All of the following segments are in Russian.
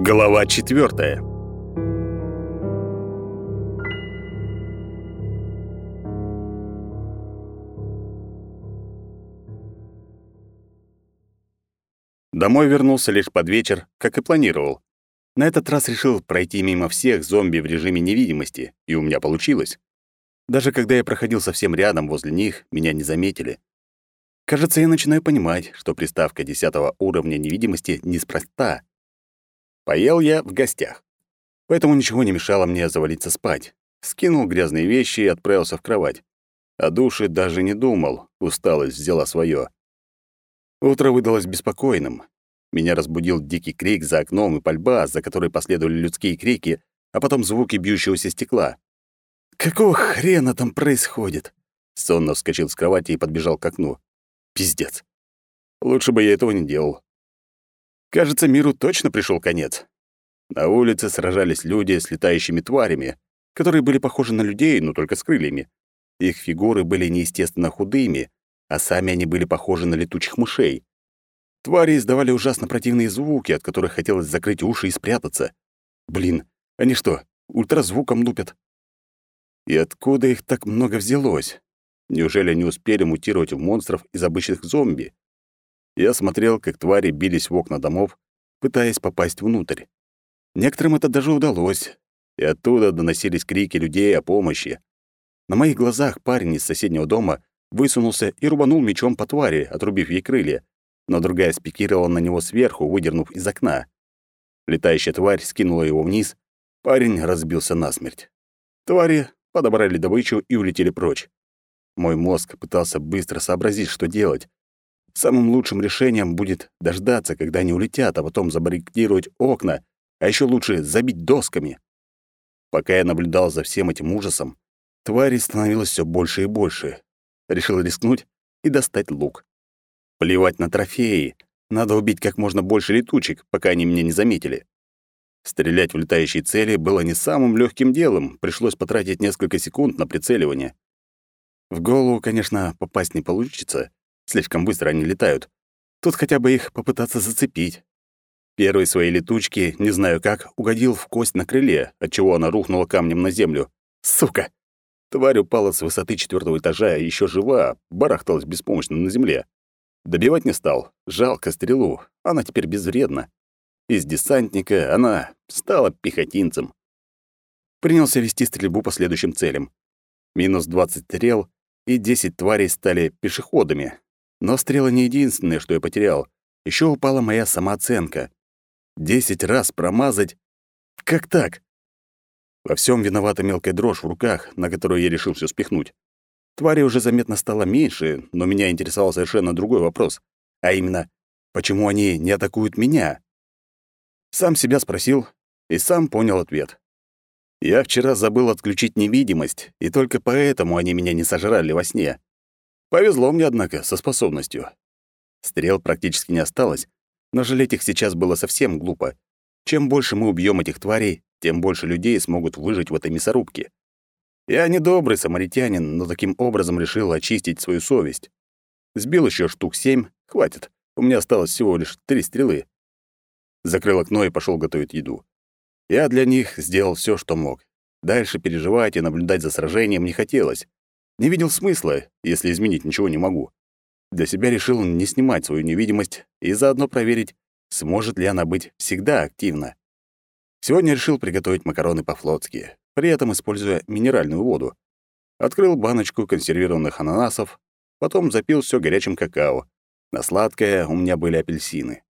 Глава четвертая. Домой вернулся лишь под вечер, как и планировал. На этот раз решил пройти мимо всех зомби в режиме невидимости, и у меня получилось. Даже когда я проходил совсем рядом возле них, меня не заметили. Кажется, я начинаю понимать, что приставка 10 уровня невидимости неспроста. Поел я в гостях. Поэтому ничего не мешало мне завалиться спать. Скинул грязные вещи и отправился в кровать. О душе даже не думал, усталость взяла свое. Утро выдалось беспокойным. Меня разбудил дикий крик за окном и пальба, за которой последовали людские крики, а потом звуки бьющегося стекла. «Какого хрена там происходит?» Сонно вскочил с кровати и подбежал к окну. Пиздец. Лучше бы я этого не делал. Кажется, миру точно пришел конец. На улице сражались люди с летающими тварями, которые были похожи на людей, но только с крыльями. Их фигуры были неестественно худыми, а сами они были похожи на летучих мышей. Твари издавали ужасно противные звуки, от которых хотелось закрыть уши и спрятаться. Блин, они что, ультразвуком лупят? И откуда их так много взялось? Неужели они успели мутировать в монстров из обычных зомби? Я смотрел, как твари бились в окна домов, пытаясь попасть внутрь. Некоторым это даже удалось, и оттуда доносились крики людей о помощи. На моих глазах парень из соседнего дома высунулся и рубанул мечом по твари, отрубив ей крылья, но другая спикировала на него сверху, выдернув из окна. Летающая тварь скинула его вниз, парень разбился насмерть. Твари подобрали добычу и улетели прочь. Мой мозг пытался быстро сообразить, что делать. Самым лучшим решением будет дождаться, когда они улетят, а потом забаррикадировать окна, а еще лучше забить досками. Пока я наблюдал за всем этим ужасом, тварей становилось все больше и больше. Решил рискнуть и достать лук. Плевать на трофеи. Надо убить как можно больше летучек, пока они меня не заметили. Стрелять в летающие цели было не самым легким делом, пришлось потратить несколько секунд на прицеливание. В голову, конечно, попасть не получится. Слишком быстро они летают. Тут хотя бы их попытаться зацепить. Первой своей летучки, не знаю как, угодил в кость на крыле, отчего она рухнула камнем на землю. Сука! Тварь упала с высоты четвертого этажа, еще жива, барахталась беспомощно на земле. Добивать не стал. Жалко стрелу. Она теперь безвредна. Из десантника она стала пехотинцем. Принялся вести стрельбу по следующим целям. Минус 20 стрел, и 10 тварей стали пешеходами. Но стрела не единственное, что я потерял. Еще упала моя самооценка. 10 раз промазать? Как так? Во всем виновата мелкая дрожь в руках, на которую я решил все спихнуть. Твари уже заметно стало меньше, но меня интересовал совершенно другой вопрос. А именно, почему они не атакуют меня? Сам себя спросил и сам понял ответ. Я вчера забыл отключить невидимость, и только поэтому они меня не сожрали во сне. Повезло мне, однако, со способностью. Стрел практически не осталось, но жалеть их сейчас было совсем глупо. Чем больше мы убьем этих тварей, тем больше людей смогут выжить в этой мясорубке. Я не добрый самаритянин, но таким образом решил очистить свою совесть. Сбил еще штук семь, хватит. У меня осталось всего лишь три стрелы. Закрыл окно и пошел готовить еду. Я для них сделал все, что мог. Дальше переживать и наблюдать за сражением не хотелось. Не видел смысла, если изменить ничего не могу. Для себя решил не снимать свою невидимость и заодно проверить, сможет ли она быть всегда активна. Сегодня решил приготовить макароны по-флотски, при этом используя минеральную воду. Открыл баночку консервированных ананасов, потом запил все горячим какао. На сладкое у меня были апельсины.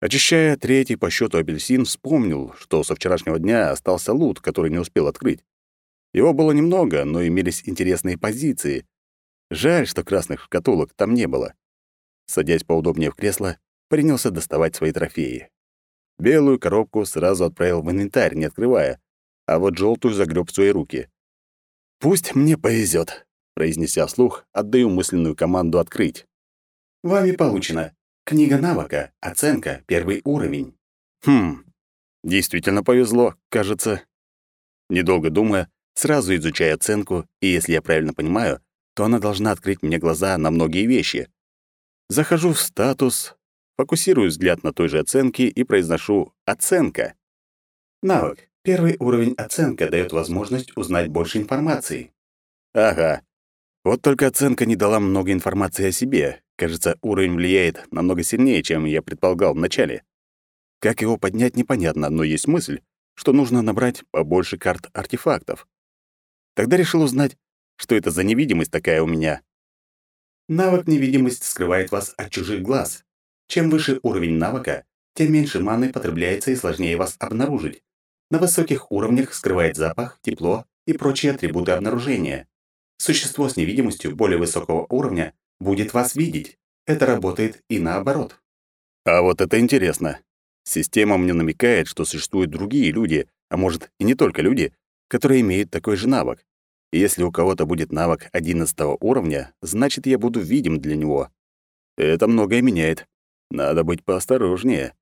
Очищая третий по счету апельсин, вспомнил, что со вчерашнего дня остался лут, который не успел открыть. Его было немного, но имелись интересные позиции. Жаль, что красных шкатулок там не было. Садясь поудобнее в кресло, принялся доставать свои трофеи. Белую коробку сразу отправил в инвентарь, не открывая, а вот желтую загреб в свои руки. «Пусть мне повезет, произнеся вслух, отдаю мысленную команду открыть. «Вами получено Книга навыка. Оценка. Первый уровень. Хм. Действительно повезло, кажется. Недолго думая, сразу изучая оценку, и если я правильно понимаю, то она должна открыть мне глаза на многие вещи. Захожу в статус. Фокусирую взгляд на той же оценке и произношу «оценка». Навык. Первый уровень оценка дает возможность узнать больше информации. Ага. Вот только оценка не дала много информации о себе. Кажется, уровень влияет намного сильнее, чем я предполагал вначале. Как его поднять, непонятно, но есть мысль, что нужно набрать побольше карт артефактов. Тогда решил узнать, что это за невидимость такая у меня. Навык невидимость скрывает вас от чужих глаз. Чем выше уровень навыка, тем меньше маны потребляется и сложнее вас обнаружить. На высоких уровнях скрывает запах, тепло и прочие атрибуты обнаружения. Существо с невидимостью более высокого уровня будет вас видеть. Это работает и наоборот. А вот это интересно. Система мне намекает, что существуют другие люди, а может и не только люди, которые имеют такой же навык. И если у кого-то будет навык 11 уровня, значит, я буду видим для него. Это многое меняет. Надо быть поосторожнее.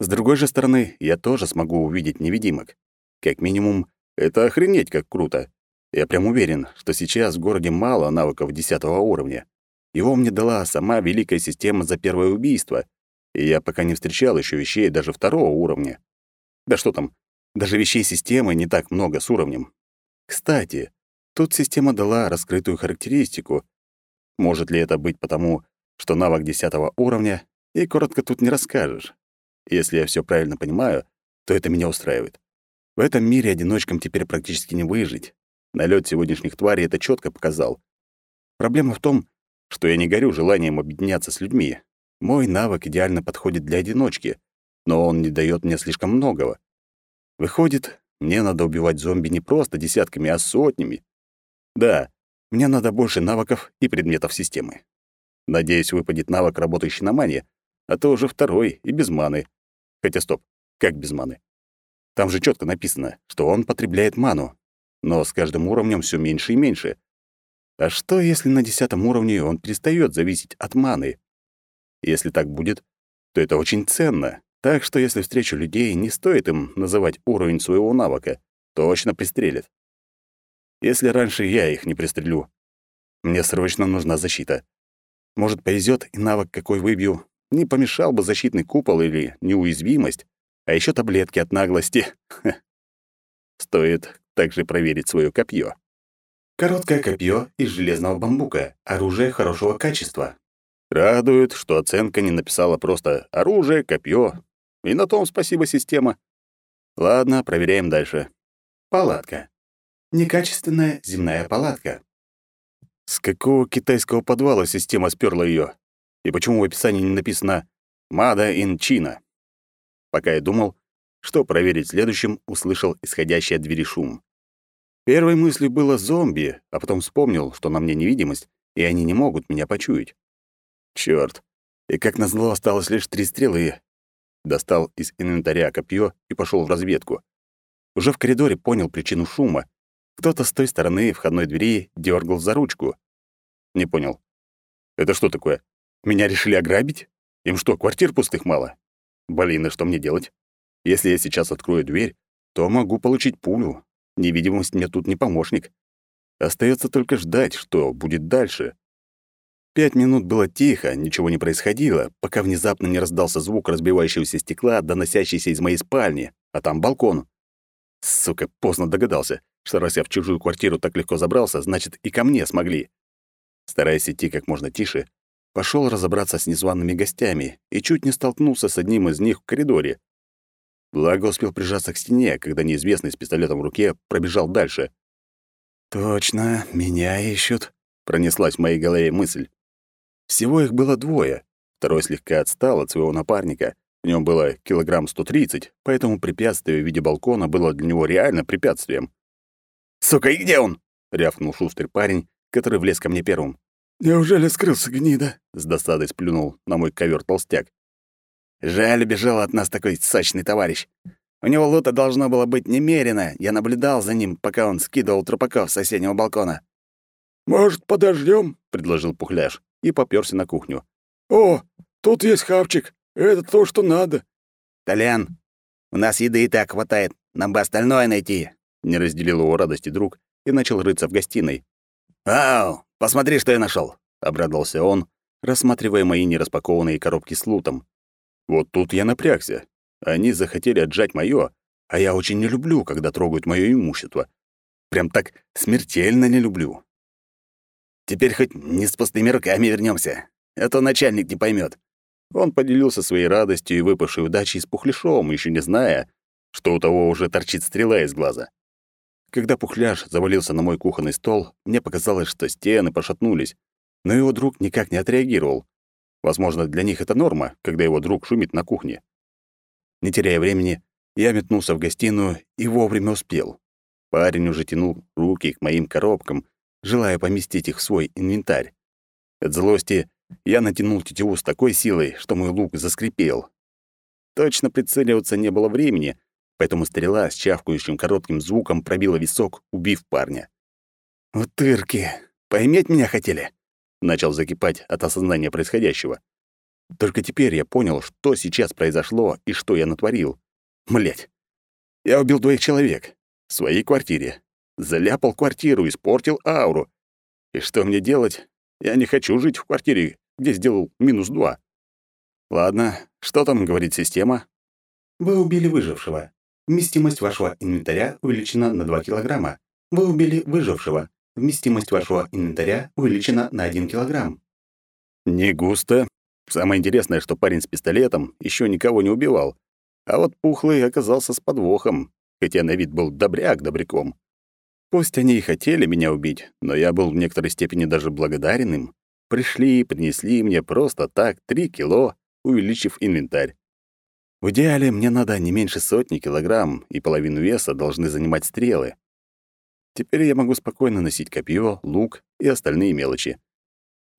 С другой же стороны, я тоже смогу увидеть невидимок. Как минимум, это охренеть как круто. Я прям уверен, что сейчас в городе мало навыков 10 уровня. Его мне дала сама великая система за первое убийство, и я пока не встречал еще вещей даже второго уровня. Да что там, даже вещей системы не так много с уровнем. Кстати, тут система дала раскрытую характеристику. Может ли это быть потому, что навык 10 уровня, и коротко тут не расскажешь. Если я все правильно понимаю, то это меня устраивает. В этом мире одиночкам теперь практически не выжить. Налет сегодняшних тварей это четко показал. Проблема в том, что я не горю желанием объединяться с людьми. Мой навык идеально подходит для одиночки, но он не дает мне слишком многого. Выходит, мне надо убивать зомби не просто десятками, а сотнями. Да, мне надо больше навыков и предметов системы. Надеюсь, выпадет навык, работающий на мане, а то уже второй и без маны. Хотя стоп, как без маны? Там же четко написано, что он потребляет ману, но с каждым уровнем все меньше и меньше. А что, если на десятом уровне он перестает зависеть от маны? Если так будет, то это очень ценно. Так что если встречу людей, не стоит им называть уровень своего навыка. Точно пристрелят. Если раньше я их не пристрелю. Мне срочно нужна защита. Может, повезет и навык какой выбью. Не помешал бы защитный купол или неуязвимость, а еще таблетки от наглости. Стоит также проверить свое копье. Короткое копье из железного бамбука. Оружие хорошего качества. Радует, что оценка не написала просто «оружие, копье». И на том спасибо, система. Ладно, проверяем дальше. Палатка. Некачественная земная палатка. С какого китайского подвала система сперла ее? И почему в описании не написано «Мада ин Чина»? Пока я думал, что проверить следующим, услышал исходящий от двери шум. Первой мыслью было зомби, а потом вспомнил, что на мне невидимость, и они не могут меня почуять. Чёрт. И как назло осталось лишь три стрелы. Достал из инвентаря копье и пошел в разведку. Уже в коридоре понял причину шума. Кто-то с той стороны входной двери дергал за ручку. Не понял. Это что такое? Меня решили ограбить? Им что, квартир пустых мало? Блин, и что мне делать? Если я сейчас открою дверь, то могу получить пулю. Невидимость мне тут не помощник. Остается только ждать, что будет дальше. Пять минут было тихо, ничего не происходило, пока внезапно не раздался звук разбивающегося стекла, доносящийся из моей спальни, а там балкон. Сука, поздно догадался, что раз я в чужую квартиру так легко забрался, значит, и ко мне смогли. Стараясь идти как можно тише, пошел разобраться с незваными гостями и чуть не столкнулся с одним из них в коридоре. Благо успел прижаться к стене, когда неизвестный с пистолетом в руке пробежал дальше. «Точно, меня ищут», — пронеслась в моей голове мысль. Всего их было двое. Второй слегка отстал от своего напарника. В нем было килограмм 130, поэтому препятствие в виде балкона было для него реально препятствием. «Сука, и где он?» — рявкнул шустрый парень, который влез ко мне первым. «Неужели скрылся гнида?» — с досадой сплюнул на мой ковер толстяк. «Жаль, убежал от нас такой сочный товарищ. У него лута должно было быть немерено. Я наблюдал за ним, пока он скидывал трупаков с соседнего балкона». «Может, подождем? предложил Пухляш и попёрся на кухню. «О, тут есть хавчик. Это то, что надо». «Толян, у нас еды и так хватает. Нам бы остальное найти». Не разделил его радости друг и начал рыться в гостиной. «Ау, посмотри, что я нашел, обрадовался он, рассматривая мои нераспакованные коробки с лутом. Вот тут я напрягся. Они захотели отжать моё, а я очень не люблю, когда трогают моё имущество. Прям так смертельно не люблю. Теперь хоть не с пустыми руками вернёмся, а то начальник не поймёт. Он поделился своей радостью и выпавшей удачей с Пухляшом, ещё не зная, что у того уже торчит стрела из глаза. Когда Пухляш завалился на мой кухонный стол, мне показалось, что стены пошатнулись, но его друг никак не отреагировал. Возможно, для них это норма, когда его друг шумит на кухне. Не теряя времени, я метнулся в гостиную и вовремя успел. Парень уже тянул руки к моим коробкам, желая поместить их в свой инвентарь. От злости я натянул тетиву с такой силой, что мой лук заскрипел. Точно прицеливаться не было времени, поэтому стрела с чавкающим коротким звуком пробила висок, убив парня. «Утырки! Поиметь меня хотели?» Начал закипать от осознания происходящего. Только теперь я понял, что сейчас произошло и что я натворил. Млять. Я убил двоих человек. В своей квартире. Заляпал квартиру, испортил ауру. И что мне делать? Я не хочу жить в квартире, где сделал минус два. Ладно, что там говорит система? Вы убили выжившего. Вместимость вашего инвентаря увеличена на 2 килограмма. Вы убили выжившего. Вместимость вашего инвентаря увеличена на 1 килограмм. Не густо. Самое интересное, что парень с пистолетом еще никого не убивал. А вот Пухлый оказался с подвохом, хотя на вид был добряк добряком. Пусть они и хотели меня убить, но я был в некоторой степени даже благодарен им. Пришли и принесли мне просто так три кило, увеличив инвентарь. В идеале мне надо не меньше сотни килограмм, и половину веса должны занимать стрелы. Теперь я могу спокойно носить копье, лук и остальные мелочи.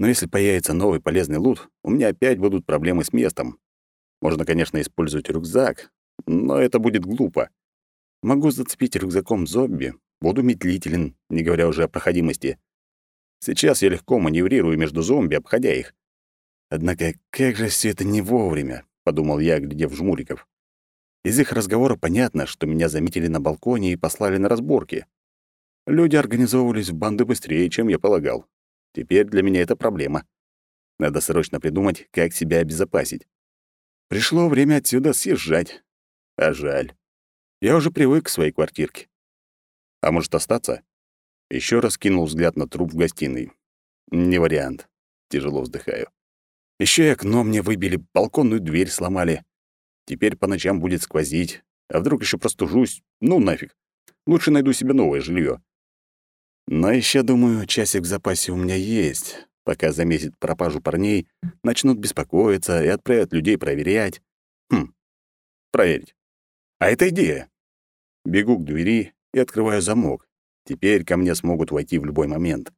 Но если появится новый полезный лут, у меня опять будут проблемы с местом. Можно, конечно, использовать рюкзак, но это будет глупо. Могу зацепить рюкзаком зомби, буду медлителен, не говоря уже о проходимости. Сейчас я легко маневрирую между зомби, обходя их. Однако как же все это не вовремя, подумал я, глядя в жмуриков. Из их разговора понятно, что меня заметили на балконе и послали на разборки. Люди организовывались в банды быстрее, чем я полагал. Теперь для меня это проблема. Надо срочно придумать, как себя обезопасить. Пришло время отсюда съезжать. А жаль. Я уже привык к своей квартирке. А может, остаться? Еще раз кинул взгляд на труп в гостиной. Не вариант. Тяжело вздыхаю. Еще и окно мне выбили, балконную дверь сломали. Теперь по ночам будет сквозить. А вдруг еще простужусь? Ну нафиг. Лучше найду себе новое жилье. Но еще, думаю, часик в запасе у меня есть. Пока заметят пропажу парней, начнут беспокоиться и отправят людей проверять. Хм, проверить. А это идея. Бегу к двери и открываю замок. Теперь ко мне смогут войти в любой момент.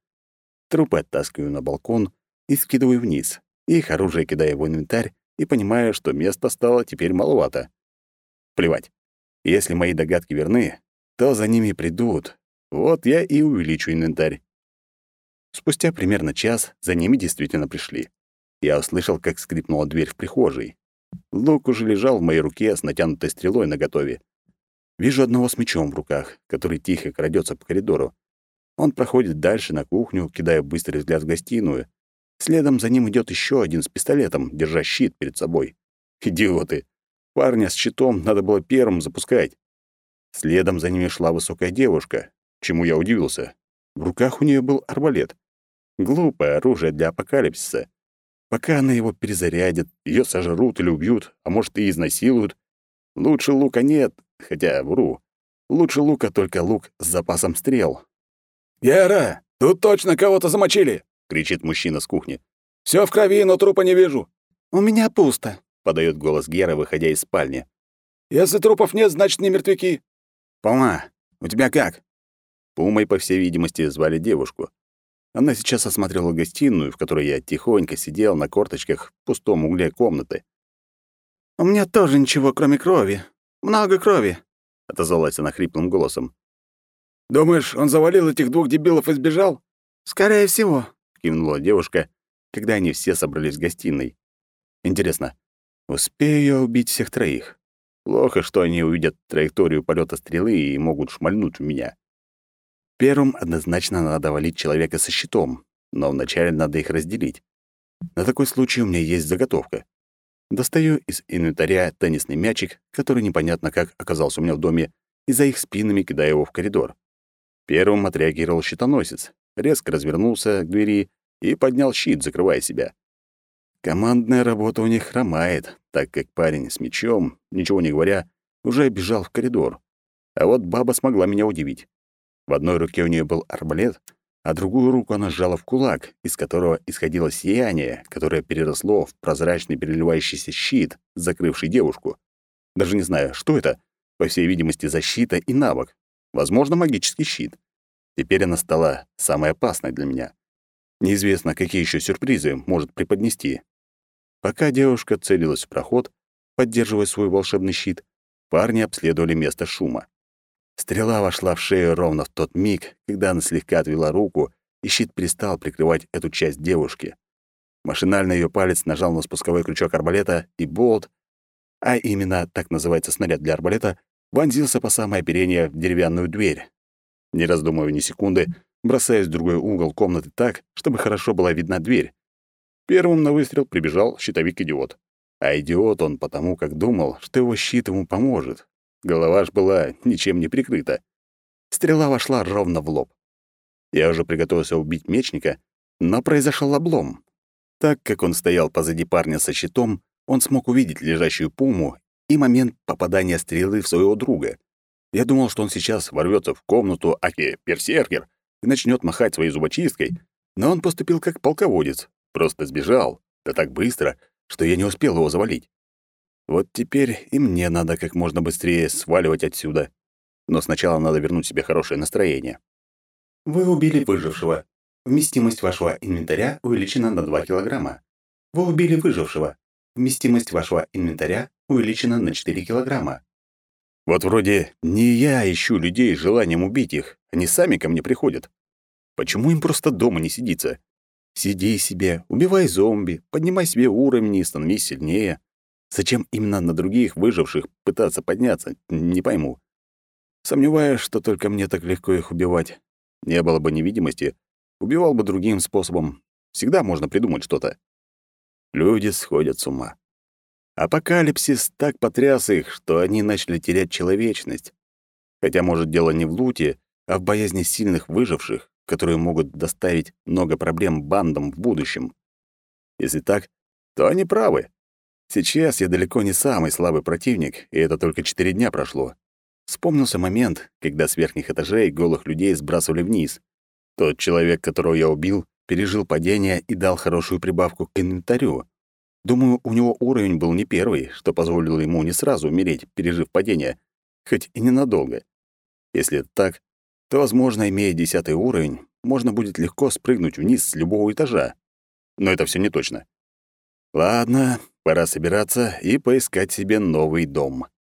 Трупы оттаскиваю на балкон и скидываю вниз. Их оружие кидаю в инвентарь и понимаю, что места стало теперь маловато. Плевать. Если мои догадки верны, то за ними придут, вот я и увеличу инвентарь. Спустя примерно час за ними действительно пришли. Я услышал, как скрипнула дверь в прихожей. Лук уже лежал в моей руке с натянутой стрелой наготове. Вижу одного с мечом в руках, который тихо крадется по коридору. Он проходит дальше на кухню, кидая быстрый взгляд в гостиную. Следом за ним идет еще один с пистолетом, держа щит перед собой. Идиоты! Парня с щитом надо было первым запускать. Следом за ними шла высокая девушка, чему я удивился. В руках у нее был арбалет. Глупое оружие для апокалипсиса. Пока она его перезарядит, ее сожрут или убьют, а может и изнасилуют. Лучше лука нет, хотя вру. Лучше лука только лук с запасом стрел. «Гера, тут точно кого-то замочили!» — кричит мужчина с кухни. Все в крови, но трупа не вижу». «У меня пусто», — подает голос Гера, выходя из спальни. «Если трупов нет, значит, не мертвяки». «Полна. У тебя как?» Пумой, по всей видимости, звали девушку. Она сейчас осмотрела гостиную, в которой я тихонько сидел на корточках в пустом угле комнаты. «У меня тоже ничего, кроме крови. Много крови», — отозвалась она хриплым голосом. «Думаешь, он завалил этих двух дебилов и сбежал?» «Скорее всего», — кивнула девушка, когда они все собрались в гостиной. «Интересно, успею я убить всех троих? Плохо, что они увидят траекторию полета стрелы и могут шмальнуть в меня. Первым однозначно надо валить человека со щитом, но вначале надо их разделить. На такой случай у меня есть заготовка. Достаю из инвентаря теннисный мячик, который непонятно как оказался у меня в доме, и за их спинами кидаю его в коридор. Первым отреагировал щитоносец, резко развернулся к двери и поднял щит, закрывая себя. Командная работа у них хромает, так как парень с мечом, ничего не говоря, уже бежал в коридор. А вот баба смогла меня удивить. В одной руке у нее был арбалет, а другую руку она сжала в кулак, из которого исходило сияние, которое переросло в прозрачный переливающийся щит, закрывший девушку. Даже не знаю, что это. По всей видимости, защита и навык. Возможно, магический щит. Теперь она стала самой опасной для меня. Неизвестно, какие еще сюрпризы может преподнести. Пока девушка целилась в проход, поддерживая свой волшебный щит, парни обследовали место шума. Стрела вошла в шею ровно в тот миг, когда она слегка отвела руку, и щит перестал прикрывать эту часть девушки. Машинально ее палец нажал на спусковой крючок арбалета, и болт, а именно так называется снаряд для арбалета, вонзился по самое оперение в деревянную дверь. Не раздумывая ни секунды, бросаясь в другой угол комнаты так, чтобы хорошо была видна дверь. Первым на выстрел прибежал щитовик-идиот. А идиот он потому, как думал, что его щит ему поможет, Голова ж была ничем не прикрыта. Стрела вошла ровно в лоб. Я уже приготовился убить мечника, но произошел облом. Так как он стоял позади парня со щитом, он смог увидеть лежащую пуму и момент попадания стрелы в своего друга. Я думал, что он сейчас ворвется в комнату Аки Персеркер и начнет махать своей зубочисткой, но он поступил как полководец, просто сбежал, да так быстро, что я не успел его завалить. Вот теперь и мне надо как можно быстрее сваливать отсюда. Но сначала надо вернуть себе хорошее настроение. Вы убили выжившего. Вместимость вашего инвентаря увеличена на 2 килограмма. Вы убили выжившего. Вместимость вашего инвентаря увеличена на 4 килограмма. Вот вроде не я ищу людей с желанием убить их, они сами ко мне приходят. Почему им просто дома не сидится? Сиди себе, убивай зомби, поднимай себе уровень и становись сильнее. Зачем именно на других выживших пытаться подняться, не пойму. Сомневаюсь, что только мне так легко их убивать. Не было бы невидимости, убивал бы другим способом. Всегда можно придумать что-то. Люди сходят с ума. Апокалипсис так потряс их, что они начали терять человечность. Хотя, может, дело не в луте, а в боязни сильных выживших, которые могут доставить много проблем бандам в будущем. Если так, то они правы. Сейчас я далеко не самый слабый противник, и это только четыре дня прошло. Вспомнился момент, когда с верхних этажей голых людей сбрасывали вниз. Тот человек, которого я убил, пережил падение и дал хорошую прибавку к инвентарю. Думаю, у него уровень был не первый, что позволило ему не сразу умереть, пережив падение, хоть и ненадолго. Если это так, то, возможно, имея десятый уровень, можно будет легко спрыгнуть вниз с любого этажа. Но это все не точно. Ладно, Пора собираться и поискать себе новый дом.